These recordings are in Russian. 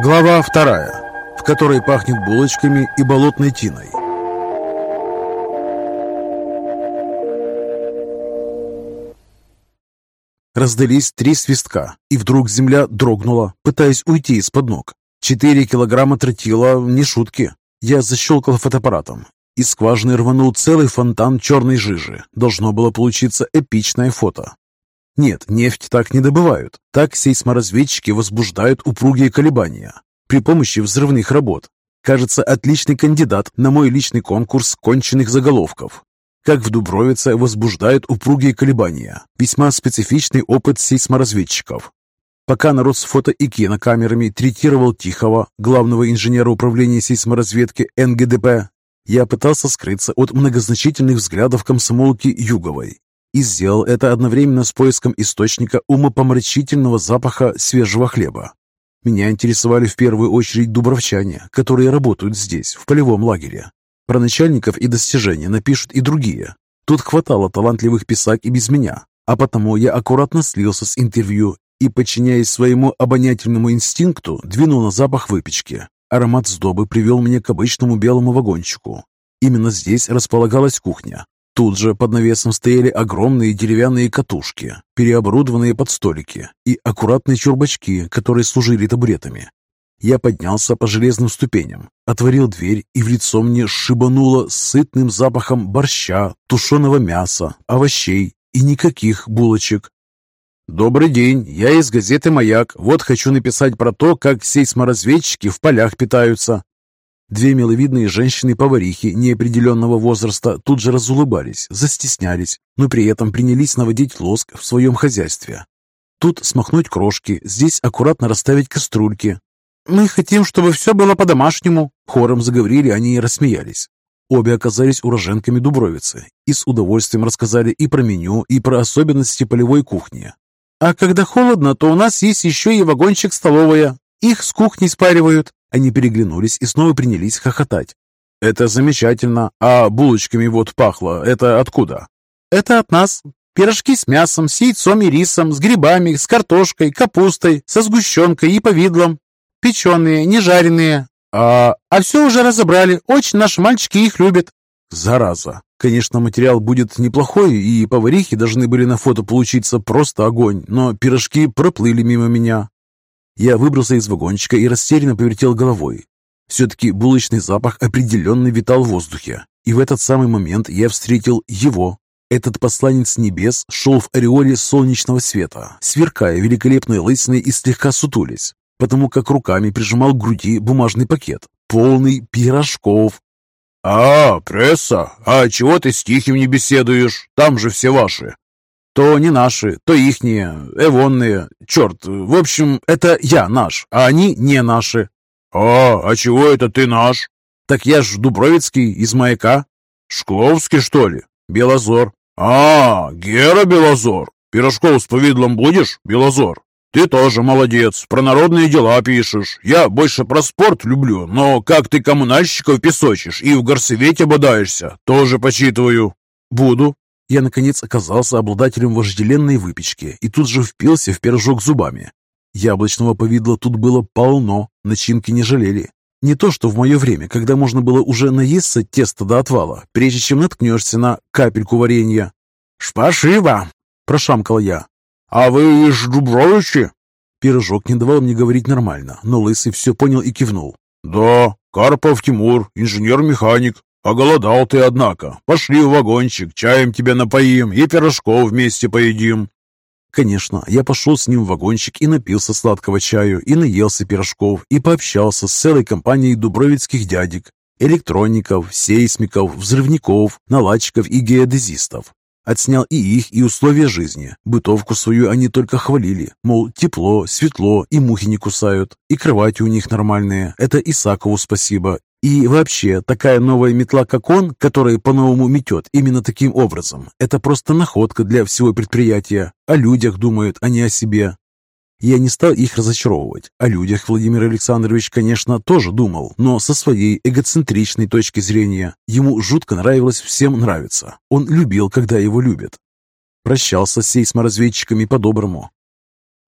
Глава вторая, в которой пахнет булочками и болотной тиной. Раздались три свистка, и вдруг земля дрогнула, пытаясь уйти из-под ног. Четыре килограмма тротила – не шутки. Я защелкал фотоаппаратом. Из скважины рванул целый фонтан черной жижи. Должно было получиться эпичное фото. Нет, нефть так не добывают. Так сейсморазведчики возбуждают упругие колебания при помощи взрывных работ. Кажется, отличный кандидат на мой личный конкурс конченых заголовков. Как в Дубровице возбуждают упругие колебания. Весьма специфичный опыт сейсморазведчиков. Пока народ с фото и кинокамерами третировал Тихого, главного инженера управления сейсморазведки НГДП, я пытался скрыться от многозначительных взглядов комсомолки Юговой и сделал это одновременно с поиском источника умопомрачительного запаха свежего хлеба. Меня интересовали в первую очередь дубровчане, которые работают здесь, в полевом лагере. Про начальников и достижения напишут и другие. Тут хватало талантливых писак и без меня, а потому я аккуратно слился с интервью и, подчиняясь своему обонятельному инстинкту, двинул на запах выпечки. Аромат сдобы привел меня к обычному белому вагончику. Именно здесь располагалась кухня, Тут же под навесом стояли огромные деревянные катушки, переоборудованные под столики, и аккуратные чурбачки, которые служили табуретами. Я поднялся по железным ступеням, отворил дверь, и в лицо мне шибануло сытным запахом борща, тушеного мяса, овощей и никаких булочек. «Добрый день, я из газеты «Маяк». Вот хочу написать про то, как сейсморазведчики в полях питаются. Две миловидные женщины-поварихи неопределенного возраста тут же разулыбались, застеснялись, но при этом принялись наводить лоск в своем хозяйстве. Тут смахнуть крошки, здесь аккуратно расставить кастрюльки. «Мы хотим, чтобы все было по-домашнему», — хором заговорили они и рассмеялись. Обе оказались уроженками Дубровицы и с удовольствием рассказали и про меню, и про особенности полевой кухни. «А когда холодно, то у нас есть еще и вагончик-столовая. Их с кухни спаривают. Они переглянулись и снова принялись хохотать. «Это замечательно. А булочками вот пахло. Это откуда?» «Это от нас. Пирожки с мясом, с яйцом и рисом, с грибами, с картошкой, капустой, со сгущенкой и повидлом. Печеные, не жареные. А, а все уже разобрали. Очень наши мальчики их любят». «Зараза. Конечно, материал будет неплохой, и поварихи должны были на фото получиться просто огонь, но пирожки проплыли мимо меня. Я выбрался из вагончика и растерянно повертел головой. Все-таки булочный запах определенно витал в воздухе. И в этот самый момент я встретил его. Этот посланец небес шел в ореоле солнечного света, сверкая великолепной лысиной и слегка сутулясь, потому как руками прижимал к груди бумажный пакет, полный пирожков. «А, пресса, а чего ты с Тихим не беседуешь? Там же все ваши!» То не наши, то ихние, эвонные. Черт, в общем, это я наш, а они не наши. А, а чего это ты наш? Так я ж Дубровицкий, из маяка. Шкловский, что ли? Белозор. А, Гера Белозор. Пирожков с повидлом будешь, Белозор? Ты тоже молодец, про народные дела пишешь. Я больше про спорт люблю, но как ты коммунальщиков песочишь и в горсовете бодаешься, тоже почитываю. Буду, я, наконец, оказался обладателем вожделенной выпечки и тут же впился в пирожок зубами. Яблочного повидла тут было полно, начинки не жалели. Не то, что в мое время, когда можно было уже наесться теста до отвала, прежде чем наткнешься на капельку варенья. «Шпашиво!» – прошамкал я. «А вы из Дубровичи?» Пирожок не давал мне говорить нормально, но Лысый все понял и кивнул. «Да, Карпов Тимур, инженер-механик. «Оголодал ты, однако. Пошли в вагончик, чаем тебя напоим и пирожков вместе поедим». Конечно, я пошел с ним в вагончик и напился сладкого чаю, и наелся пирожков, и пообщался с целой компанией дубровицких дядек, электроников, сейсмиков, взрывников, наладчиков и геодезистов. Отснял и их, и условия жизни. Бытовку свою они только хвалили. Мол, тепло, светло, и мухи не кусают. И кровати у них нормальные. Это Исакову спасибо. И вообще, такая новая метла, как он, которая по-новому метет именно таким образом, это просто находка для всего предприятия. О людях думают, а не о себе. Я не стал их разочаровывать. О людях Владимир Александрович, конечно, тоже думал, но со своей эгоцентричной точки зрения. Ему жутко нравилось всем нравиться. Он любил, когда его любят. Прощался с сейсморазведчиками по-доброму.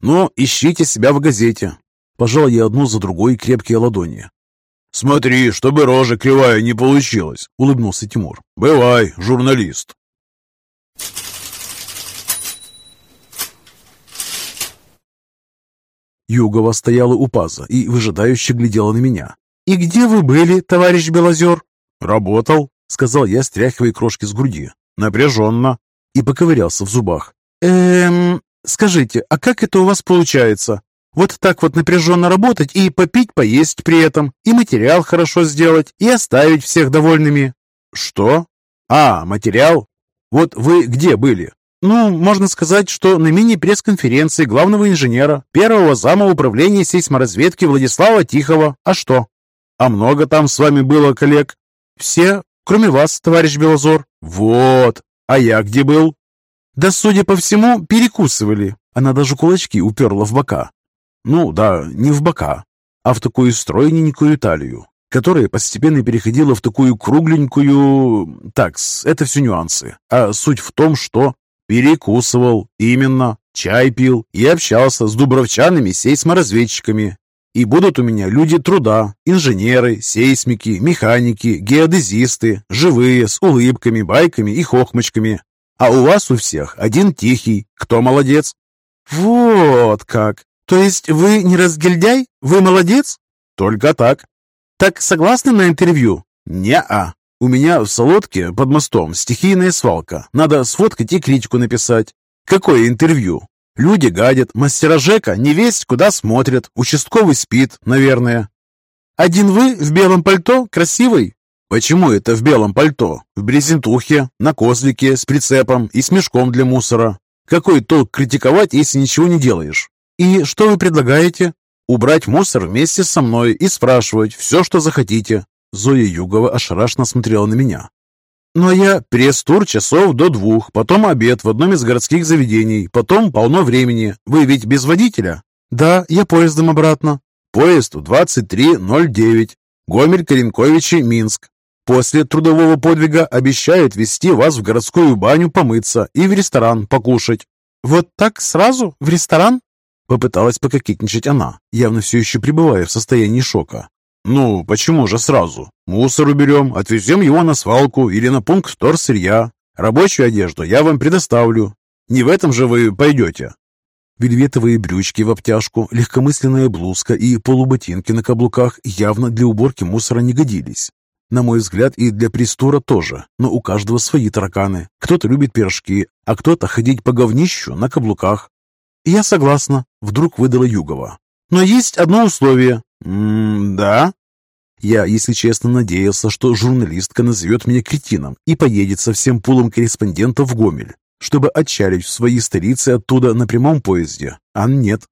«Ну, ищите себя в газете. Пожал я одну за другой крепкие ладони. «Смотри, чтобы рожа кривая не получилась», — улыбнулся Тимур. «Бывай, журналист». Югова стояла у паза и выжидающе глядела на меня. «И где вы были, товарищ Белозер?» «Работал», — сказал я, стряхивая крошки с груди. «Напряженно». И поковырялся в зубах. «Эм, скажите, а как это у вас получается? Вот так вот напряженно работать и попить, поесть при этом, и материал хорошо сделать, и оставить всех довольными». «Что? А, материал? Вот вы где были?» Ну, можно сказать, что на мини-пресс-конференции главного инженера, первого зама управления сейсморазведки Владислава Тихого. А что? А много там с вами было коллег? Все, кроме вас, товарищ Белозор. Вот. А я где был? Да, судя по всему, перекусывали. Она даже кулачки уперла в бока. Ну да, не в бока, а в такую стройненькую талию, которая постепенно переходила в такую кругленькую... Так, это все нюансы. А суть в том, что Перекусывал, именно, чай пил и общался с дубровчанами сейсморазведчиками. И будут у меня люди труда, инженеры, сейсмики, механики, геодезисты, живые, с улыбками, байками и хохмочками. А у вас у всех один тихий. Кто молодец? Вот как. То есть вы не разгильдяй? Вы молодец? Только так. Так согласны на интервью? Не-а. У меня в Солодке под мостом стихийная свалка. Надо сфоткать и критику написать. Какое интервью? Люди гадят, мастера Жека не весть куда смотрят, участковый спит, наверное. Один вы в белом пальто, красивый? Почему это в белом пальто? В брезентухе, на козлике, с прицепом и с мешком для мусора. Какой толк критиковать, если ничего не делаешь? И что вы предлагаете? Убрать мусор вместе со мной и спрашивать все, что захотите. Зоя Югова ошарашенно смотрела на меня. «Ну а я пресс-тур часов до двух, потом обед в одном из городских заведений, потом полно времени. Вы ведь без водителя?» «Да, я поездом обратно». «Поезд в 23.09. Гомель, Коренковичи, Минск. После трудового подвига обещают вести вас в городскую баню помыться и в ресторан покушать». «Вот так сразу? В ресторан?» Попыталась пококетничать она, явно все еще пребывая в состоянии шока. «Ну, почему же сразу? Мусор уберем, отвезем его на свалку или на пункт вторсырья. Рабочую одежду я вам предоставлю. Не в этом же вы пойдете». Вельветовые брючки в обтяжку, легкомысленная блузка и полуботинки на каблуках явно для уборки мусора не годились. На мой взгляд, и для пристура тоже, но у каждого свои тараканы. Кто-то любит пирожки, а кто-то ходить по говнищу на каблуках. «Я согласна», — вдруг выдала Югова. «Но есть одно условие. «М-да?» Я, если честно, надеялся, что журналистка назовет меня кретином и поедет со всем пулом корреспондентов в Гомель, чтобы отчалить в своей столице оттуда на прямом поезде. А нет.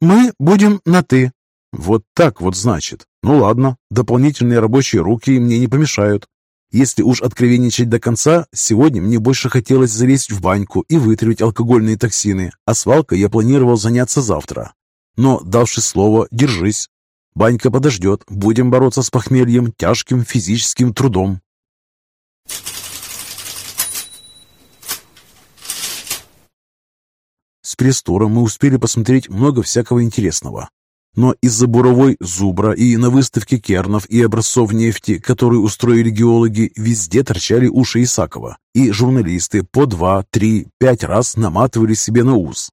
«Мы будем на «ты». Вот так вот значит. Ну ладно, дополнительные рабочие руки мне не помешают. Если уж откровенничать до конца, сегодня мне больше хотелось залезть в баньку и вытравить алкогольные токсины, а свалкой я планировал заняться завтра. Но, давши слово «держись», Банька подождет. Будем бороться с похмельем тяжким физическим трудом. С пресс мы успели посмотреть много всякого интересного. Но из-за буровой зубра и на выставке кернов и образцов нефти, которые устроили геологи, везде торчали уши Исакова, и журналисты по два, три, пять раз наматывали себе на ус.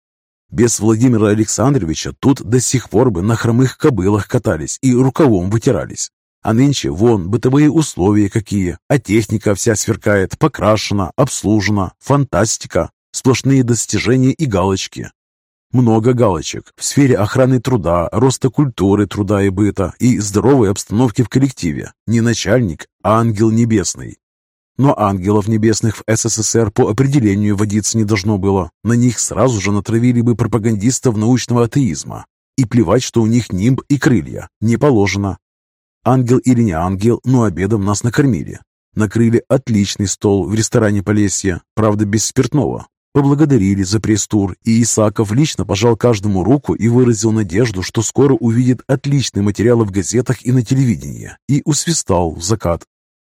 Без Владимира Александровича тут до сих пор бы на хромых кобылах катались и рукавом вытирались. А нынче вон бытовые условия какие, а техника вся сверкает, покрашена, обслужена, фантастика, сплошные достижения и галочки. Много галочек в сфере охраны труда, роста культуры труда и быта и здоровой обстановки в коллективе. Не начальник, а ангел небесный. Но ангелов небесных в СССР по определению водиться не должно было. На них сразу же натравили бы пропагандистов научного атеизма. И плевать, что у них нимб и крылья. Не положено. Ангел или не ангел, но обедом нас накормили. Накрыли отличный стол в ресторане Полесье, правда без спиртного. Поблагодарили за пресс-тур, и Исаков лично пожал каждому руку и выразил надежду, что скоро увидит отличные материалы в газетах и на телевидении, и усвистал в закат.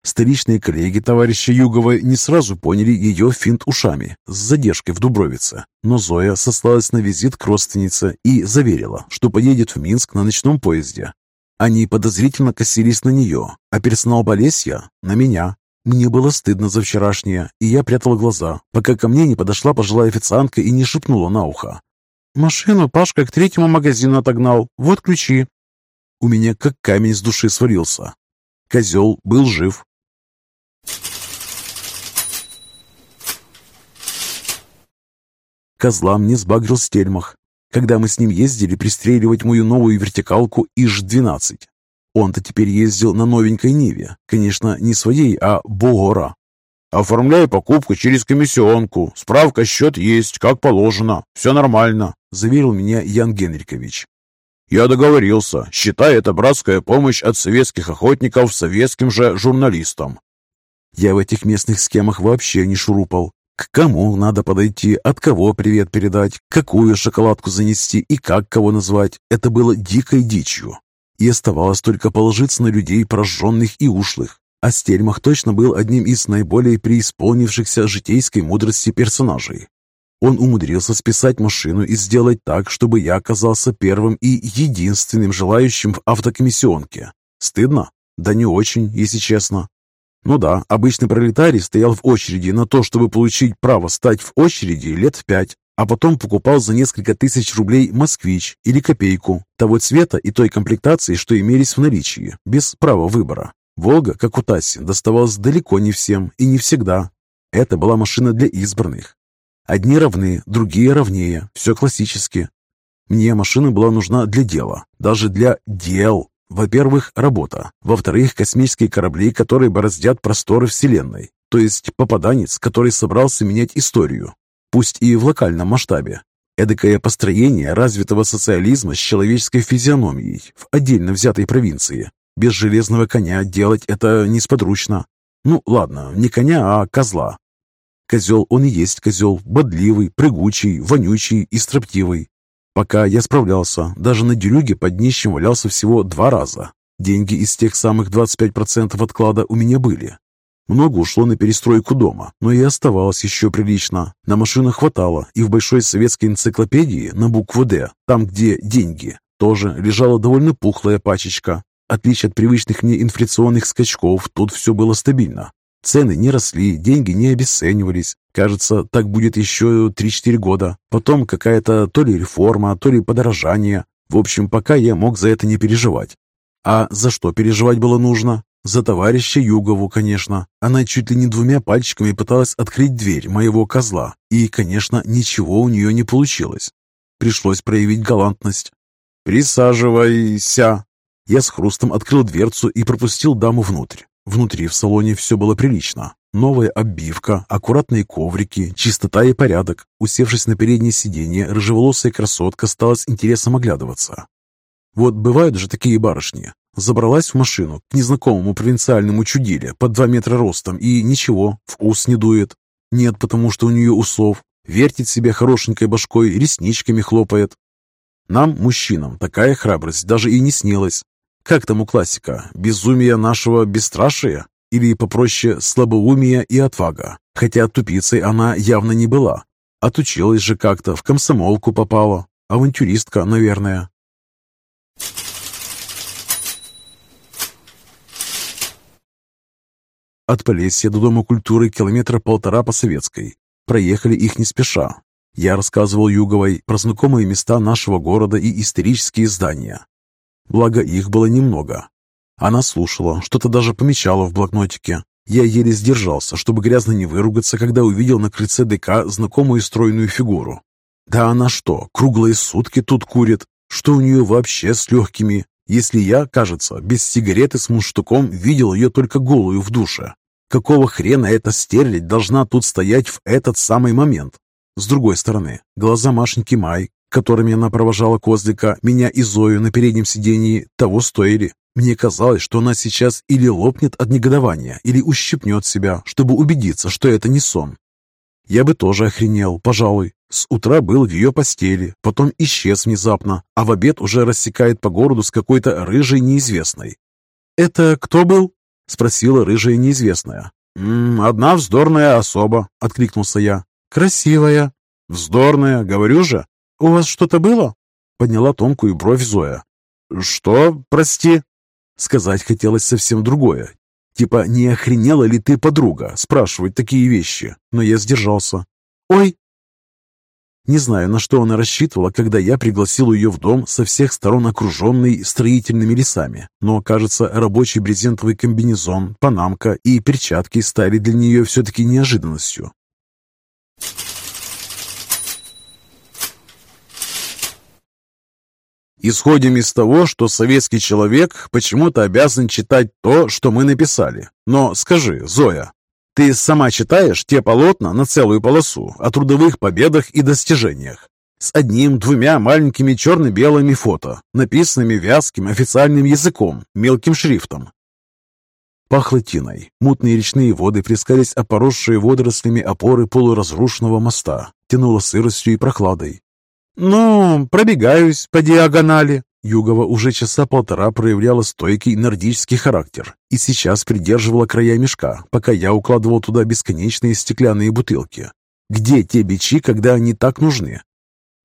Столичные коллеги товарища Юговой не сразу поняли ее финт ушами с задержкой в Дубровице, но Зоя сослалась на визит к родственнице и заверила, что поедет в Минск на ночном поезде. Они подозрительно косились на нее, а персонал Болесья – на меня. Мне было стыдно за вчерашнее, и я прятала глаза, пока ко мне не подошла пожилая официантка и не шепнула на ухо. «Машину Пашка к третьему магазину отогнал. Вот ключи». У меня как камень с души свалился. Козел был жив, Козла мне сбагрил Стельмах, когда мы с ним ездили пристреливать мою новую вертикалку ИЖ-12. Он-то теперь ездил на новенькой Ниве, конечно, не своей, а Богора. «Оформляй покупку через комиссионку. Справка, счет есть, как положено. Все нормально», – заверил меня Ян Генрикович. «Я договорился. Считай это братская помощь от советских охотников советским же журналистам. Я в этих местных схемах вообще не шурупал. К кому надо подойти, от кого привет передать, какую шоколадку занести и как кого назвать. Это было дикой дичью. И оставалось только положиться на людей прожженных и ушлых. А Стельмах точно был одним из наиболее преисполнившихся житейской мудрости персонажей. Он умудрился списать машину и сделать так, чтобы я оказался первым и единственным желающим в автокомиссионке. Стыдно? Да не очень, если честно. Ну да, обычный пролетарий стоял в очереди на то, чтобы получить право стать в очереди лет пять, а потом покупал за несколько тысяч рублей «Москвич» или «Копейку» того цвета и той комплектации, что имелись в наличии, без права выбора. «Волга», как у Таси, доставалась далеко не всем и не всегда. Это была машина для избранных. Одни равны, другие равнее, все классически. Мне машина была нужна для дела, даже для дел, во-первых, работа. Во-вторых, космические корабли, которые бороздят просторы Вселенной. То есть попаданец, который собрался менять историю. Пусть и в локальном масштабе. Эдакое построение развитого социализма с человеческой физиономией в отдельно взятой провинции. Без железного коня делать это несподручно. Ну, ладно, не коня, а козла. Козел он и есть козел, бодливый, прыгучий, вонючий и строптивый. Пока я справлялся, даже на дерюге под днищем валялся всего два раза. Деньги из тех самых 25% отклада у меня были. Много ушло на перестройку дома, но и оставалось еще прилично. На машину хватало, и в большой советской энциклопедии на букву «Д», там, где деньги, тоже лежала довольно пухлая пачечка. Отличие от привычных мне инфляционных скачков, тут все было стабильно. Цены не росли, деньги не обесценивались. Кажется, так будет еще 3-4 года. Потом какая-то то ли реформа, то ли подорожание. В общем, пока я мог за это не переживать. А за что переживать было нужно? За товарища Югову, конечно. Она чуть ли не двумя пальчиками пыталась открыть дверь моего козла. И, конечно, ничего у нее не получилось. Пришлось проявить галантность. «Присаживайся!» Я с хрустом открыл дверцу и пропустил даму внутрь. Внутри в салоне все было прилично. Новая оббивка, аккуратные коврики, чистота и порядок. Усевшись на переднее сиденье, рыжеволосая красотка стала с интересом оглядываться. Вот бывают же такие барышни. Забралась в машину к незнакомому провинциальному чудиле под два метра ростом и ничего, вкус не дует. Нет, потому что у нее усов. Вертит себя хорошенькой башкой, ресничками хлопает. Нам, мужчинам, такая храбрость даже и не снилась. Как там у классика? Безумие нашего бесстрашия? Или попроще слабоумие и отвага? Хотя тупицей она явно не была. Отучилась же как-то, в комсомолку попала. Авантюристка, наверное. От Полесья до Дома культуры километра полтора по Советской. Проехали их не спеша. Я рассказывал Юговой про знакомые места нашего города и исторические здания. Благо их было немного. Она слушала, что-то даже помечала в блокнотике. Я еле сдержался, чтобы грязно не выругаться, когда увидел на крыльце ДК знакомую стройную фигуру. Да она что, круглые сутки тут курит? Что у нее вообще с легкими? Если я, кажется, без сигареты с мундштуком видел ее только голую в душе. Какого хрена эта стерлядь должна тут стоять в этот самый момент? С другой стороны, глаза Машеньки Май, которыми она провожала козлика, меня и Зою на переднем сидении, того стоили. Мне казалось, что она сейчас или лопнет от негодования, или ущипнет себя, чтобы убедиться, что это не сон. Я бы тоже охренел, пожалуй. С утра был в ее постели, потом исчез внезапно, а в обед уже рассекает по городу с какой-то рыжей неизвестной. «Это кто был?» — спросила рыжая неизвестная. «М -м, «Одна вздорная особа», — откликнулся я. «Красивая». «Вздорная, говорю же». «У вас что-то было?» — подняла тонкую бровь Зоя. «Что, прости?» Сказать хотелось совсем другое. Типа, не охренела ли ты, подруга, спрашивать такие вещи? Но я сдержался. «Ой!» Не знаю, на что она рассчитывала, когда я пригласил ее в дом со всех сторон окруженный строительными лесами, но, кажется, рабочий брезентовый комбинезон, панамка и перчатки стали для нее все-таки неожиданностью. Исходим из того, что советский человек почему-то обязан читать то, что мы написали. Но скажи, Зоя, ты сама читаешь те полотна на целую полосу о трудовых победах и достижениях? С одним-двумя маленькими черно-белыми фото, написанными вязким официальным языком, мелким шрифтом. Пахло тиной. Мутные речные воды плескались о поросшие водорослями опоры полуразрушенного моста. Тянуло сыростью и прохладой. «Ну, пробегаюсь по диагонали». Югова уже часа полтора проявляла стойкий нордический характер и сейчас придерживала края мешка, пока я укладывал туда бесконечные стеклянные бутылки. Где те бичи, когда они так нужны?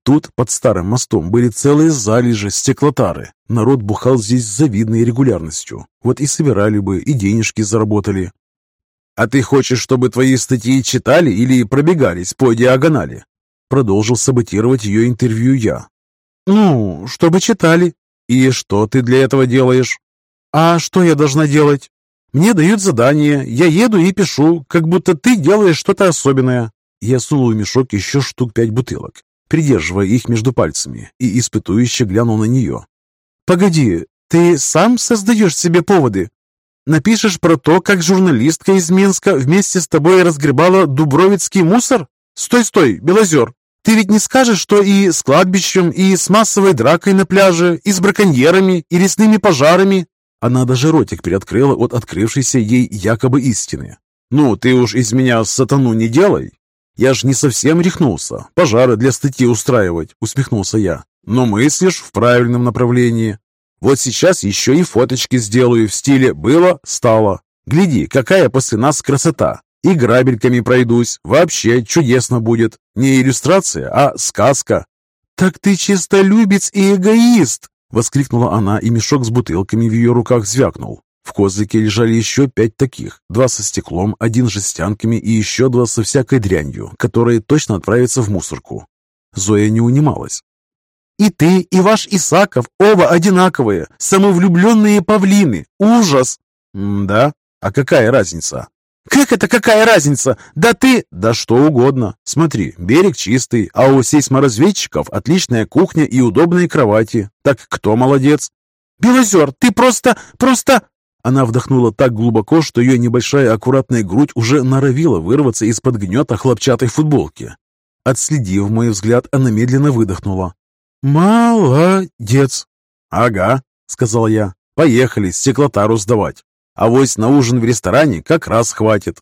Тут, под старым мостом, были целые залежи стеклотары. Народ бухал здесь с завидной регулярностью. Вот и собирали бы, и денежки заработали. «А ты хочешь, чтобы твои статьи читали или пробегались по диагонали?» Продолжил саботировать ее интервью я. «Ну, чтобы читали». «И что ты для этого делаешь?» «А что я должна делать?» «Мне дают задание, я еду и пишу, как будто ты делаешь что-то особенное». Я сунул в мешок еще штук пять бутылок, придерживая их между пальцами, и испытующе глянул на нее. «Погоди, ты сам создаешь себе поводы? Напишешь про то, как журналистка из Минска вместе с тобой разгребала дубровицкий мусор? Стой, стой, Белозер, ты ведь не скажешь, что и с кладбищем, и с массовой дракой на пляже, и с браконьерами, и лесными пожарами?» Она даже ротик приоткрыла от открывшейся ей якобы истины. «Ну, ты уж из меня сатану не делай. Я ж не совсем рехнулся. Пожары для статьи устраивать», — усмехнулся я. «Но мыслишь в правильном направлении. Вот сейчас еще и фоточки сделаю в стиле «было, стало». Гляди, какая после нас красота. И грабельками пройдусь. Вообще чудесно будет. Не иллюстрация, а сказка. «Так ты чистолюбец и эгоист!» Воскликнула она, и мешок с бутылками в ее руках звякнул. В козлике лежали еще пять таких, два со стеклом, один с жестянками и еще два со всякой дрянью, которые точно отправятся в мусорку. Зоя не унималась. «И ты, и ваш Исаков оба одинаковые, самовлюбленные павлины! Ужас!» «Да? А какая разница? «Как это какая разница? Да ты...» «Да что угодно. Смотри, берег чистый, а у сейсморазведчиков отличная кухня и удобные кровати. Так кто молодец?» «Белозер, ты просто... просто...» Она вдохнула так глубоко, что ее небольшая аккуратная грудь уже норовила вырваться из-под гнета хлопчатой футболки. Отследив мой взгляд, она медленно выдохнула. «Молодец!» «Ага», — сказал я. «Поехали стеклотару сдавать». А вось на ужин в ресторане как раз хватит.